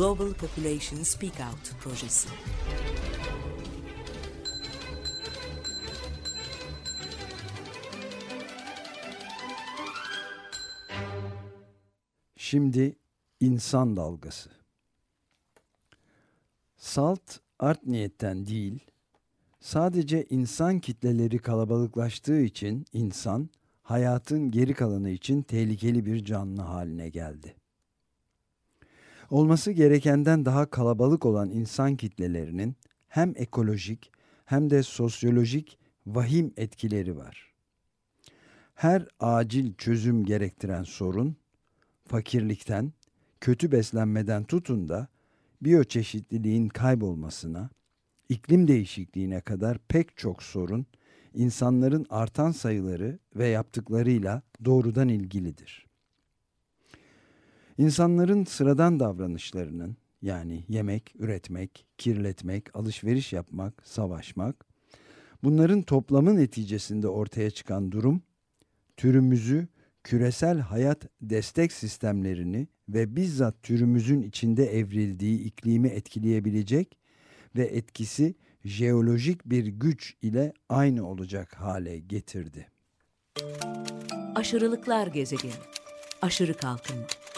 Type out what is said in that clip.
Global Population Speak Out projesi. Şimdi insan dalgası. Salt art niyetten değil, sadece insan kitleleri kalabalıklaştığı için insan hayatın geri kalanı için tehlikeli bir canlı haline geldi. Olması gerekenden daha kalabalık olan insan kitlelerinin hem ekolojik hem de sosyolojik vahim etkileri var. Her acil çözüm gerektiren sorun fakirlikten, kötü beslenmeden tutun da biyoçeşitliliğin kaybolmasına, iklim değişikliğine kadar pek çok sorun insanların artan sayıları ve yaptıklarıyla doğrudan ilgilidir. İnsanların sıradan davranışlarının yani yemek, üretmek, kirletmek, alışveriş yapmak, savaşmak bunların toplamı neticesinde ortaya çıkan durum türümüzü küresel hayat destek sistemlerini ve bizzat türümüzün içinde evrildiği iklimi etkileyebilecek ve etkisi jeolojik bir güç ile aynı olacak hale getirdi. Aşırılıklar gezegeni, aşırı kalkınma,